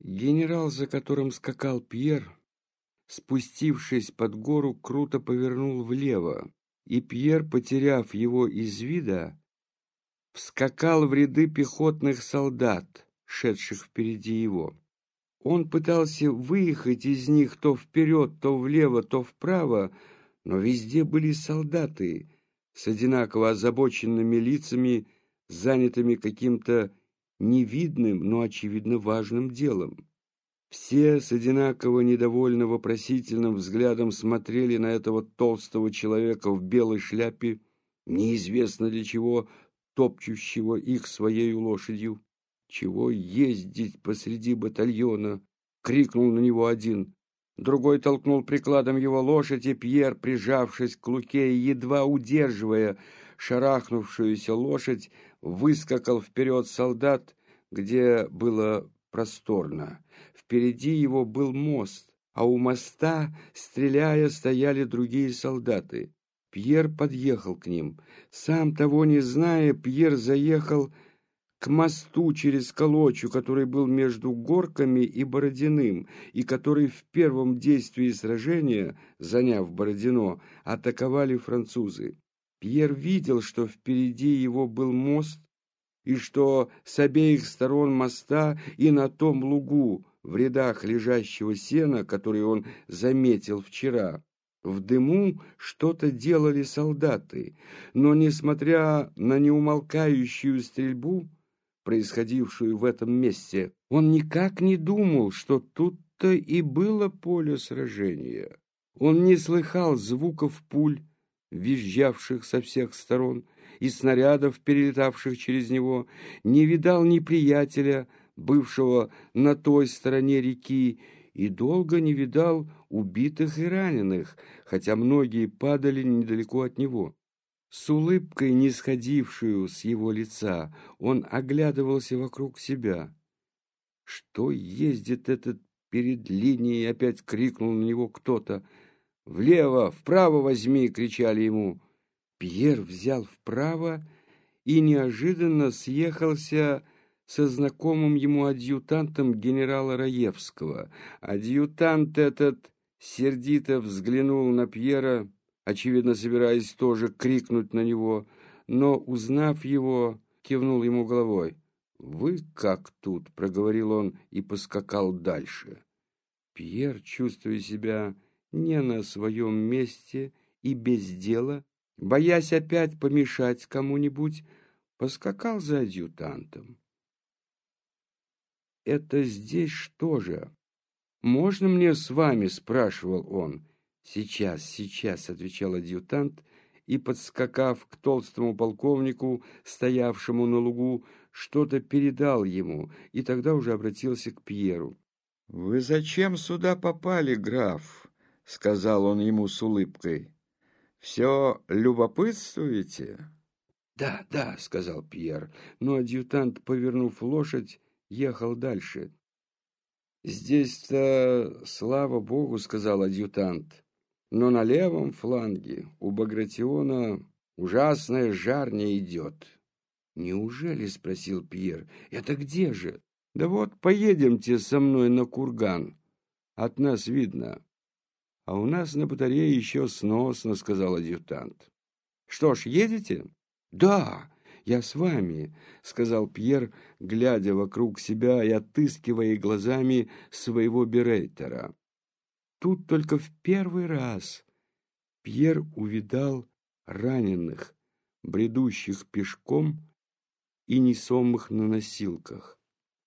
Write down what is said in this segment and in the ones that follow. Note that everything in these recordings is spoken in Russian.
Генерал, за которым скакал Пьер, спустившись под гору, круто повернул влево, и Пьер, потеряв его из вида, вскакал в ряды пехотных солдат, шедших впереди его. Он пытался выехать из них то вперед, то влево, то вправо, но везде были солдаты с одинаково озабоченными лицами, занятыми каким-то невидным, но, очевидно, важным делом. Все с одинаково недовольно вопросительным взглядом смотрели на этого толстого человека в белой шляпе, неизвестно для чего, топчущего их своей лошадью. «Чего ездить посреди батальона?» — крикнул на него один. Другой толкнул прикладом его лошадь, и Пьер, прижавшись к луке едва удерживая шарахнувшуюся лошадь, выскакал вперед солдат, где было просторно. Впереди его был мост, а у моста, стреляя, стояли другие солдаты. Пьер подъехал к ним. Сам того не зная, Пьер заехал к мосту через Колочу, который был между Горками и Бородиным, и который в первом действии сражения, заняв Бородино, атаковали французы. Пьер видел, что впереди его был мост, и что с обеих сторон моста и на том лугу, в рядах лежащего сена, который он заметил вчера, в дыму что-то делали солдаты, но, несмотря на неумолкающую стрельбу, происходившую в этом месте, он никак не думал, что тут-то и было поле сражения. Он не слыхал звуков пуль, визжавших со всех сторон, и снарядов, перелетавших через него, не видал ни приятеля, бывшего на той стороне реки, и долго не видал убитых и раненых, хотя многие падали недалеко от него. С улыбкой, не сходившую с его лица, он оглядывался вокруг себя. «Что ездит этот перед линией?» — опять крикнул на него кто-то. «Влево, вправо возьми!» — кричали ему. Пьер взял вправо и неожиданно съехался со знакомым ему адъютантом генерала Раевского. Адъютант этот сердито взглянул на Пьера, очевидно, собираясь тоже крикнуть на него, но, узнав его, кивнул ему головой. «Вы как тут?» — проговорил он и поскакал дальше. Пьер, чувствуя себя не на своем месте и без дела, боясь опять помешать кому-нибудь, поскакал за адъютантом. «Это здесь что же? Можно мне с вами?» — спрашивал он. «Сейчас, сейчас», — отвечал адъютант, и, подскакав к толстому полковнику, стоявшему на лугу, что-то передал ему, и тогда уже обратился к Пьеру. «Вы зачем сюда попали, граф?» — сказал он ему с улыбкой. «Все любопытствуете?» «Да, да», — сказал Пьер, но адъютант, повернув лошадь, ехал дальше. «Здесь-то, слава богу», — сказал адъютант, но на левом фланге у Багратиона ужасная жарня идет. «Неужели?» — спросил Пьер. «Это где же?» «Да вот, поедемте со мной на курган. От нас видно». «А у нас на батарее еще сносно», — сказал адъютант. «Что ж, едете?» «Да, я с вами», — сказал Пьер, глядя вокруг себя и отыскивая глазами своего берейтера. Тут только в первый раз Пьер увидал раненых, бредущих пешком и несомых на носилках.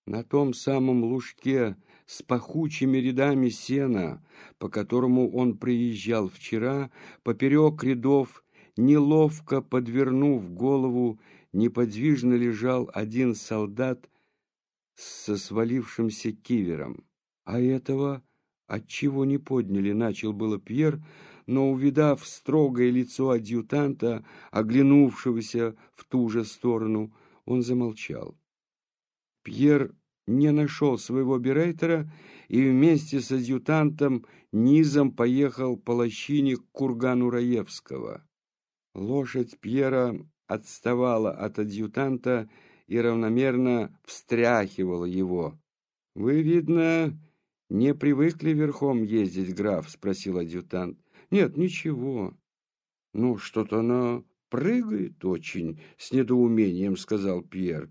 На том самом лужке с пахучими рядами сена, по которому он приезжал вчера, поперек рядов, неловко подвернув голову, неподвижно лежал один солдат со свалившимся кивером. А этого Отчего не подняли, начал было Пьер, но, увидав строгое лицо адъютанта, оглянувшегося в ту же сторону, он замолчал. Пьер не нашел своего берейтера и вместе с адъютантом низом поехал по лощине к кургану Раевского. Лошадь Пьера отставала от адъютанта и равномерно встряхивала его. «Вы, видно, не привыкли верхом ездить, граф?» — спросил адъютант. «Нет, ничего». «Ну, что-то она прыгает очень», — с недоумением сказал Пьер.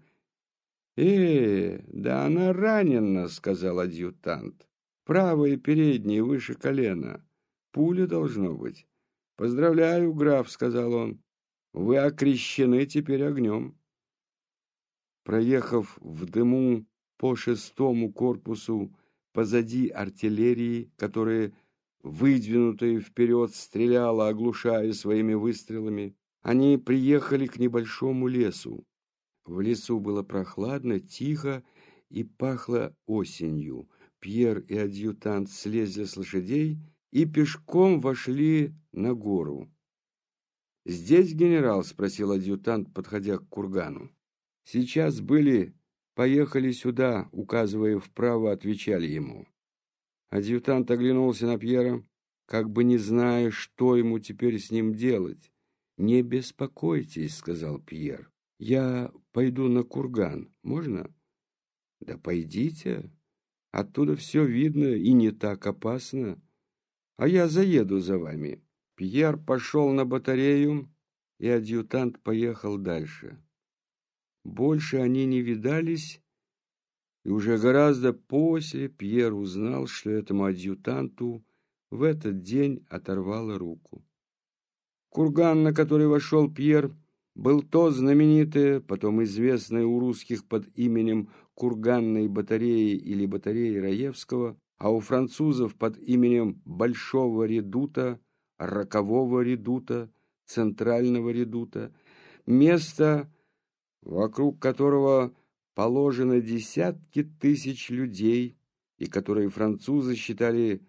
«Э, да она ранена», — сказал адъютант. «Правая передняя выше колена. Пуля должно быть». «Поздравляю, граф», — сказал он. «Вы окрещены теперь огнем». Проехав в дыму по шестому корпусу позади артиллерии, которая, выдвинутая вперед, стреляла, оглушая своими выстрелами, они приехали к небольшому лесу. В лесу было прохладно, тихо и пахло осенью. Пьер и адъютант слезли с лошадей и пешком вошли на гору. «Здесь генерал?» — спросил адъютант, подходя к кургану. «Сейчас были, поехали сюда», — указывая вправо, отвечали ему. Адъютант оглянулся на Пьера, как бы не зная, что ему теперь с ним делать. «Не беспокойтесь», — сказал Пьер. Я пойду на курган. Можно? Да пойдите. Оттуда все видно и не так опасно. А я заеду за вами. Пьер пошел на батарею, и адъютант поехал дальше. Больше они не видались, и уже гораздо после Пьер узнал, что этому адъютанту в этот день оторвало руку. Курган, на который вошел Пьер, был то знаменитое, потом известное у русских под именем Курганной батареи или батареи Раевского, а у французов под именем Большого редута, Рокового редута, Центрального редута, место, вокруг которого положено десятки тысяч людей и которые французы считали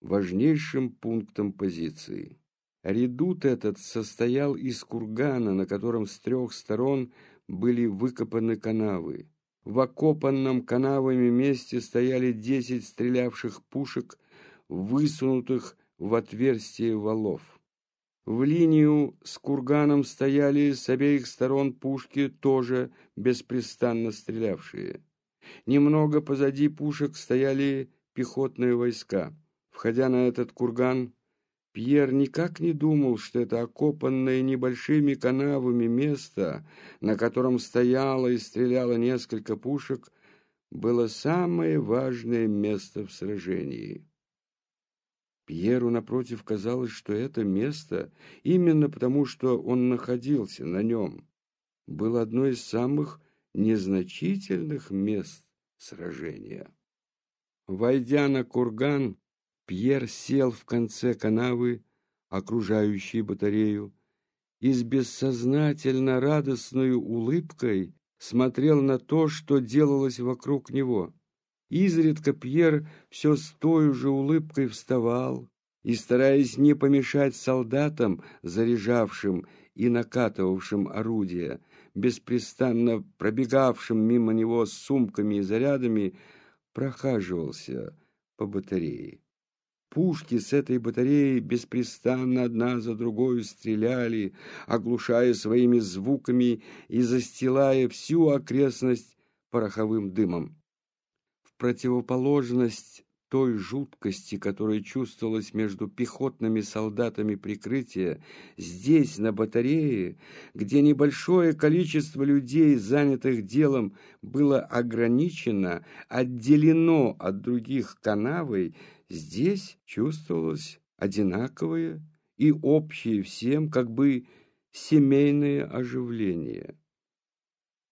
важнейшим пунктом позиции. Редут этот состоял из кургана, на котором с трех сторон были выкопаны канавы. В окопанном канавами месте стояли десять стрелявших пушек, высунутых в отверстие валов. В линию с курганом стояли с обеих сторон пушки, тоже беспрестанно стрелявшие. Немного позади пушек стояли пехотные войска. Входя на этот курган, Пьер никак не думал, что это окопанное небольшими канавами место, на котором стояло и стреляло несколько пушек, было самое важное место в сражении. Пьеру, напротив, казалось, что это место, именно потому, что он находился на нем, было одно из самых незначительных мест сражения. Войдя на курган, Пьер сел в конце канавы, окружающей батарею, и с бессознательно радостной улыбкой смотрел на то, что делалось вокруг него. Изредка Пьер все с той же улыбкой вставал и, стараясь не помешать солдатам, заряжавшим и накатывавшим орудия, беспрестанно пробегавшим мимо него с сумками и зарядами, прохаживался по батарее. Пушки с этой батареи беспрестанно одна за другой стреляли, оглушая своими звуками и застилая всю окрестность пороховым дымом. В противоположность той жуткости, которая чувствовалась между пехотными солдатами прикрытия, здесь, на батарее, где небольшое количество людей, занятых делом, было ограничено, отделено от других канавой, здесь чувствовалось одинаковое и общее всем, как бы семейное оживление.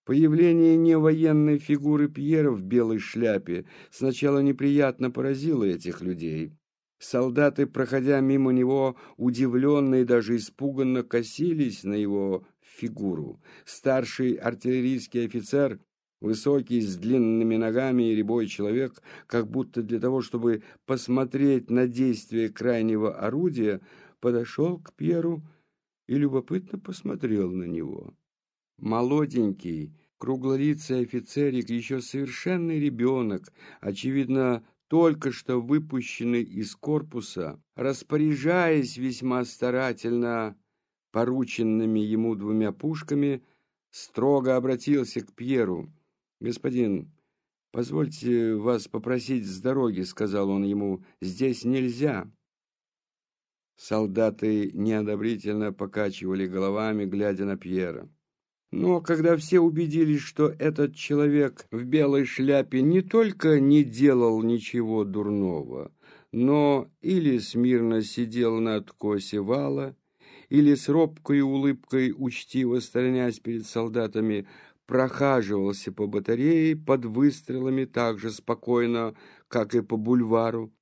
Появление невоенной фигуры Пьера в белой шляпе сначала неприятно поразило этих людей. Солдаты, проходя мимо него, удивленно и даже испуганно косились на его фигуру. Старший артиллерийский офицер, высокий, с длинными ногами и рябой человек, как будто для того, чтобы посмотреть на действие крайнего орудия, подошел к Пьеру и любопытно посмотрел на него. Молоденький, круглолицый офицерик, еще совершенный ребенок, очевидно, только что выпущенный из корпуса, распоряжаясь весьма старательно порученными ему двумя пушками, строго обратился к Пьеру. «Господин, «Позвольте вас попросить с дороги», — сказал он ему, — «здесь нельзя». Солдаты неодобрительно покачивали головами, глядя на Пьера. Но когда все убедились, что этот человек в белой шляпе не только не делал ничего дурного, но или смирно сидел на откосе вала, или с робкой улыбкой, учтиво сторонясь перед солдатами, прохаживался по батарее под выстрелами так же спокойно, как и по бульвару.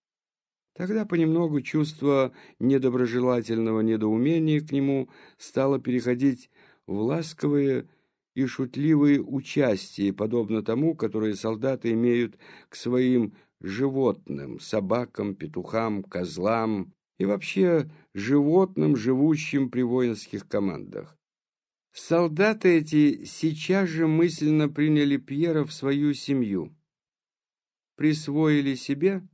Тогда понемногу чувство недоброжелательного недоумения к нему стало переходить в ласковые и шутливые участие, подобно тому, которое солдаты имеют к своим животным, собакам, петухам, козлам и вообще животным, живущим при воинских командах. Солдаты эти сейчас же мысленно приняли Пьера в свою семью, присвоили себе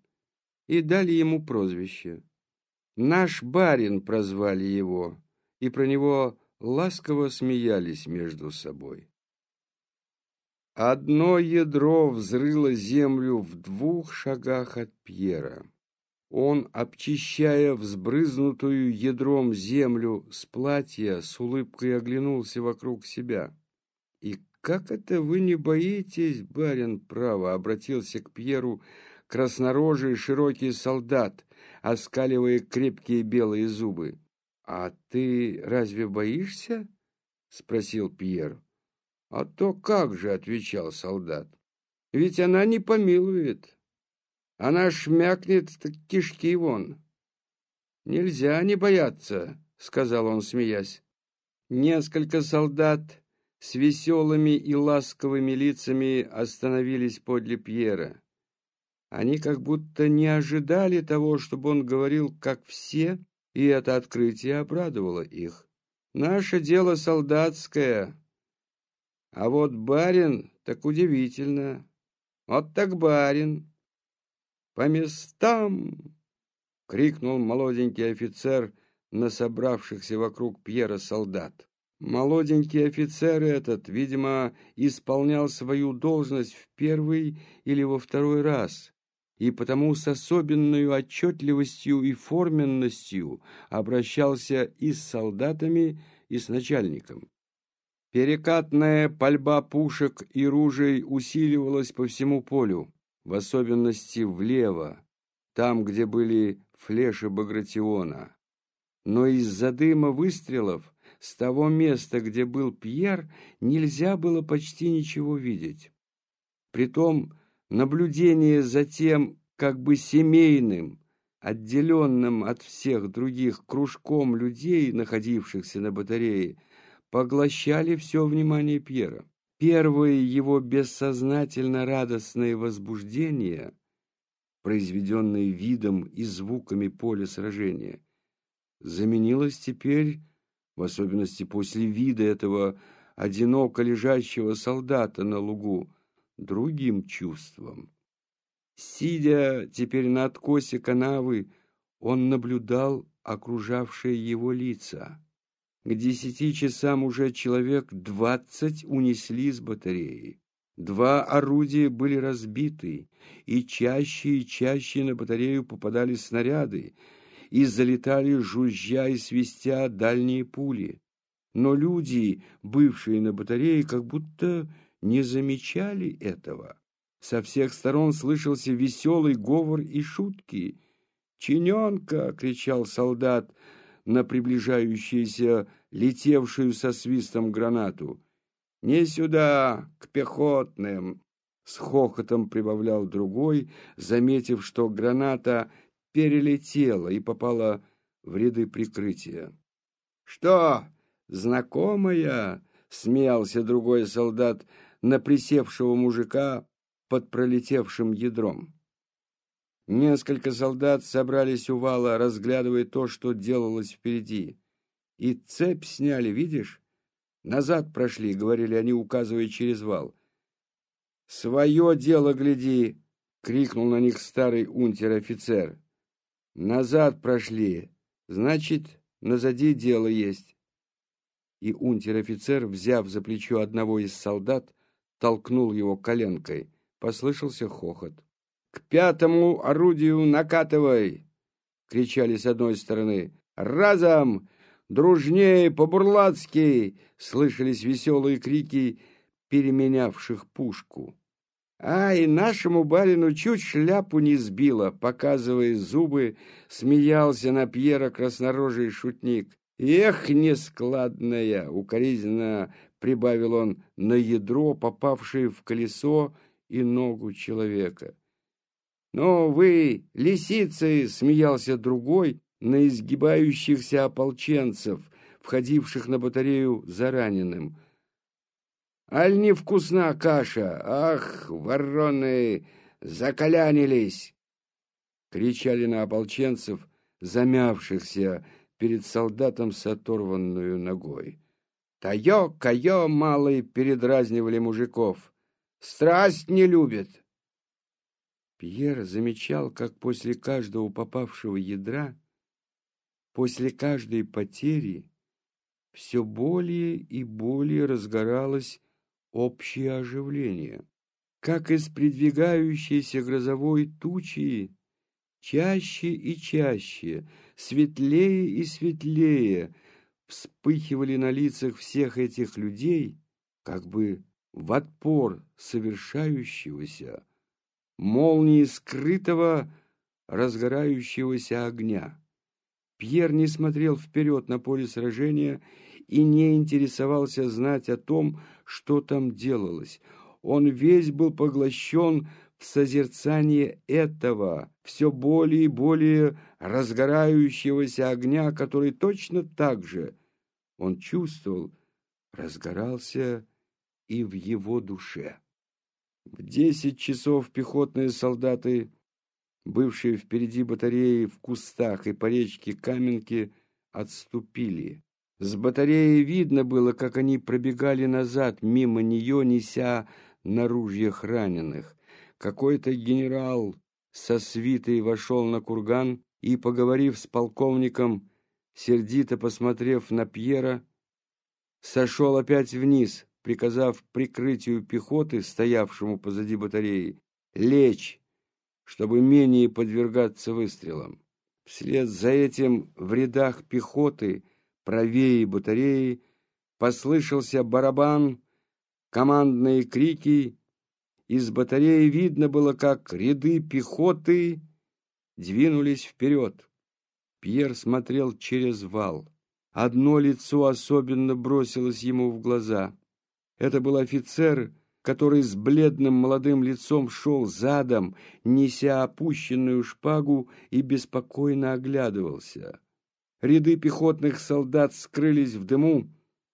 и дали ему прозвище. «Наш барин» прозвали его, и про него ласково смеялись между собой. Одно ядро взрыло землю в двух шагах от Пьера. Он, обчищая взбрызнутую ядром землю с платья, с улыбкой оглянулся вокруг себя. «И как это вы не боитесь, барин, право?» — обратился к Пьеру краснорожий широкий солдат, оскаливая крепкие белые зубы. «А ты разве боишься?» — спросил Пьер. «А то как же», — отвечал солдат, — «ведь она не помилует». Она шмякнет кишки вон. Нельзя не бояться, сказал он, смеясь. Несколько солдат с веселыми и ласковыми лицами остановились подле Пьера. Они как будто не ожидали того, чтобы он говорил, как все, и это открытие обрадовало их. Наше дело солдатское, а вот барин так удивительно. Вот так барин. «По местам!» — крикнул молоденький офицер на собравшихся вокруг Пьера солдат. Молоденький офицер этот, видимо, исполнял свою должность в первый или во второй раз, и потому с особенной отчетливостью и форменностью обращался и с солдатами, и с начальником. Перекатная пальба пушек и ружей усиливалась по всему полю в особенности влево, там, где были флеши Багратиона. Но из-за дыма выстрелов с того места, где был Пьер, нельзя было почти ничего видеть. Притом наблюдение за тем, как бы семейным, отделенным от всех других кружком людей, находившихся на батарее, поглощали все внимание Пьера. Первое его бессознательно радостное возбуждение, произведенное видом и звуками поля сражения, заменилось теперь, в особенности после вида этого одиноко лежащего солдата на лугу, другим чувством. Сидя теперь на откосе канавы, он наблюдал окружавшие его лица. К десяти часам уже человек двадцать унесли с батареи. Два орудия были разбиты, и чаще и чаще на батарею попадали снаряды, и залетали, жужжа и свистя, дальние пули. Но люди, бывшие на батарее, как будто не замечали этого. Со всех сторон слышался веселый говор и шутки. «Чиненка!» — кричал солдат на приближающуюся летевшую со свистом гранату. «Не сюда, к пехотным!» С хохотом прибавлял другой, заметив, что граната перелетела и попала в ряды прикрытия. «Что, знакомая?» — смеялся другой солдат на присевшего мужика под пролетевшим ядром. Несколько солдат собрались у вала, разглядывая то, что делалось впереди. И цепь сняли, видишь? Назад прошли, говорили они, указывая через вал. Свое дело гляди, крикнул на них старый унтер-офицер. Назад прошли, значит, назади дело есть. И унтер-офицер, взяв за плечо одного из солдат, толкнул его коленкой. послышался хохот. «К пятому орудию накатывай!» — кричали с одной стороны. «Разом! Дружнее, по-бурлацки!» — слышались веселые крики переменявших пушку. Ай, нашему барину чуть шляпу не сбило, показывая зубы, смеялся на Пьера краснорожий шутник. Эх, нескладная, укоризненно прибавил он на ядро, попавшее в колесо и ногу человека. Но вы, лисицы, смеялся другой на изгибающихся ополченцев, входивших на батарею за раненым. Аль не вкусна каша? Ах, вороны, закалянились!» Кричали на ополченцев, замявшихся перед солдатом с оторванную ногой. «Тайо, кайо, малый!» — передразнивали мужиков. «Страсть не любит!» Пьер замечал, как после каждого попавшего ядра, после каждой потери, все более и более разгоралось общее оживление. Как из придвигающейся грозовой тучи, чаще и чаще, светлее и светлее вспыхивали на лицах всех этих людей, как бы в отпор совершающегося, молнии скрытого, разгорающегося огня. Пьер не смотрел вперед на поле сражения и не интересовался знать о том, что там делалось. Он весь был поглощен в созерцание этого, все более и более разгорающегося огня, который точно так же, он чувствовал, разгорался и в его душе. В десять часов пехотные солдаты, бывшие впереди батареи в кустах и по речке Каменки, отступили. С батареи видно было, как они пробегали назад, мимо нее, неся на ружьях раненых. Какой-то генерал со свитой вошел на курган и, поговорив с полковником, сердито посмотрев на Пьера, сошел опять вниз, приказав прикрытию пехоты, стоявшему позади батареи, лечь, чтобы менее подвергаться выстрелам. Вслед за этим в рядах пехоты правее батареи, послышался барабан, командные крики. Из батареи видно было, как ряды пехоты двинулись вперед. Пьер смотрел через вал. Одно лицо особенно бросилось ему в глаза. Это был офицер, который с бледным молодым лицом шел задом, неся опущенную шпагу и беспокойно оглядывался. Ряды пехотных солдат скрылись в дыму,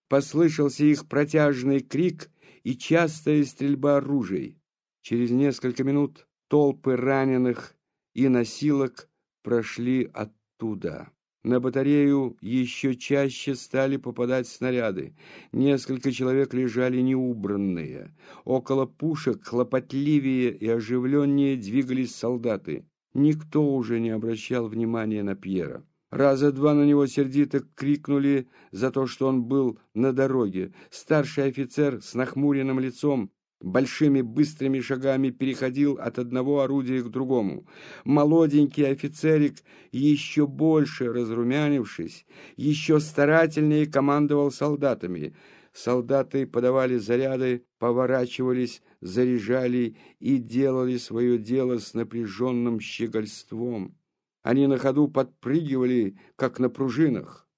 послышался их протяжный крик и частая стрельба оружий. Через несколько минут толпы раненых и носилок прошли оттуда. На батарею еще чаще стали попадать снаряды. Несколько человек лежали неубранные. Около пушек хлопотливее и оживленнее двигались солдаты. Никто уже не обращал внимания на Пьера. Раза два на него сердито крикнули за то, что он был на дороге. Старший офицер с нахмуренным лицом большими быстрыми шагами переходил от одного орудия к другому. Молоденький офицерик, еще больше разрумянившись, еще старательнее командовал солдатами. Солдаты подавали заряды, поворачивались, заряжали и делали свое дело с напряженным щегольством. Они на ходу подпрыгивали, как на пружинах.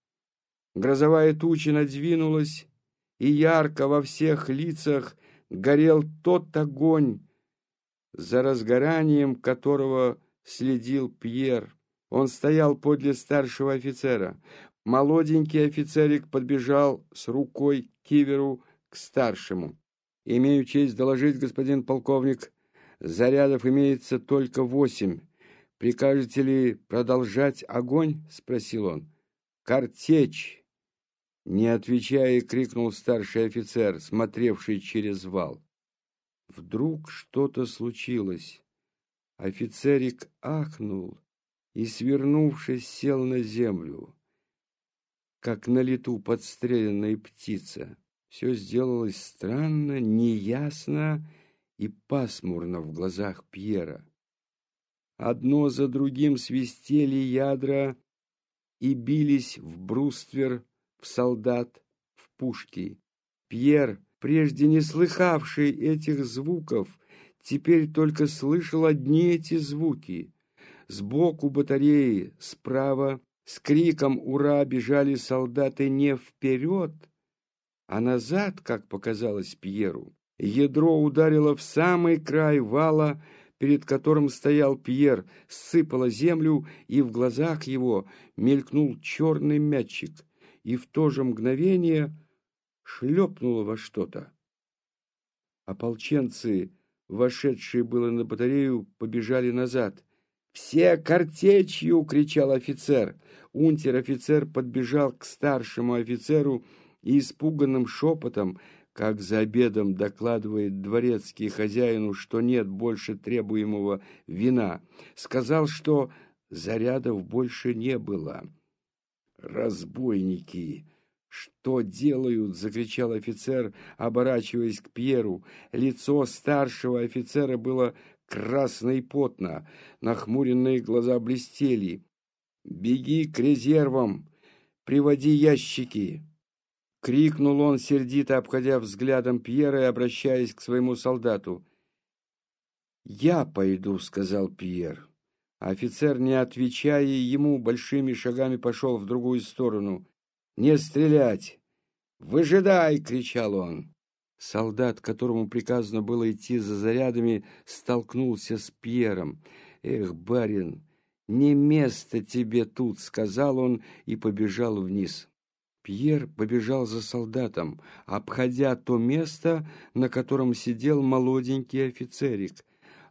Грозовая туча надвинулась, и ярко во всех лицах горел тот огонь, за разгоранием которого следил Пьер. Он стоял подле старшего офицера. Молоденький офицерик подбежал с рукой к киверу к старшему. «Имею честь доложить, господин полковник, зарядов имеется только восемь. «Прикажете ли продолжать огонь?» — спросил он. «Картечь!» Не отвечая, крикнул старший офицер, смотревший через вал. Вдруг что-то случилось. Офицерик ахнул и, свернувшись, сел на землю, как на лету подстреленная птица. Все сделалось странно, неясно и пасмурно в глазах Пьера. Одно за другим свистели ядра и бились в бруствер, солдат, в пушки. Пьер, прежде не слыхавший этих звуков, теперь только слышал одни эти звуки. Сбоку батареи, справа, с криком «Ура!» бежали солдаты не вперед, а назад, как показалось Пьеру. Ядро ударило в самый край вала, перед которым стоял Пьер, сыпало землю, и в глазах его мелькнул черный мячик, и в то же мгновение шлепнуло во что-то. Ополченцы, вошедшие было на батарею, побежали назад. «Все картечью!» — кричал офицер. Унтер-офицер подбежал к старшему офицеру и испуганным шепотом как за обедом докладывает дворецкий хозяину, что нет больше требуемого вина, сказал, что зарядов больше не было. «Разбойники! Что делают?» — закричал офицер, оборачиваясь к Пьеру. Лицо старшего офицера было красно и потно, нахмуренные глаза блестели. «Беги к резервам! Приводи ящики!» Крикнул он, сердито обходя взглядом Пьера и обращаясь к своему солдату. «Я пойду», — сказал Пьер. Офицер, не отвечая ему, большими шагами пошел в другую сторону. «Не стрелять! Выжидай!» — кричал он. Солдат, которому приказано было идти за зарядами, столкнулся с Пьером. «Эх, барин, не место тебе тут!» — сказал он и побежал вниз. Пьер побежал за солдатом, обходя то место, на котором сидел молоденький офицерик.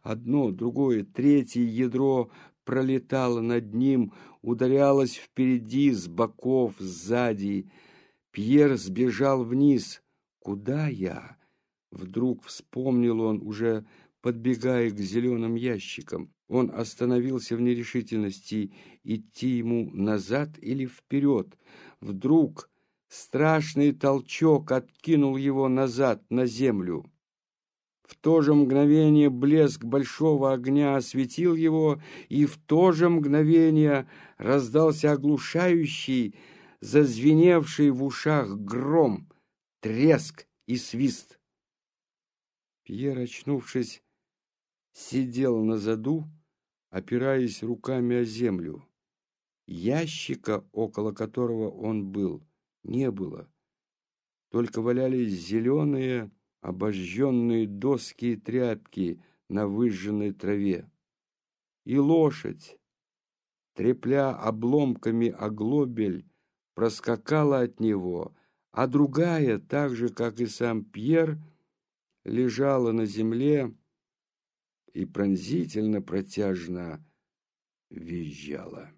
Одно, другое, третье ядро пролетало над ним, ударялось впереди, с боков, сзади. Пьер сбежал вниз. «Куда я?» Вдруг вспомнил он, уже подбегая к зеленым ящикам. Он остановился в нерешительности, идти ему назад или вперед. Вдруг страшный толчок откинул его назад на землю. В то же мгновение блеск большого огня осветил его, и в то же мгновение раздался оглушающий, зазвеневший в ушах гром, треск и свист. Пьер, очнувшись, сидел на заду, опираясь руками о землю. Ящика, около которого он был, не было. Только валялись зеленые, обожженные доски и тряпки на выжженной траве. И лошадь, трепля обломками оглобель, проскакала от него, а другая, так же, как и сам Пьер, лежала на земле, и пронзительно протяжно визжала.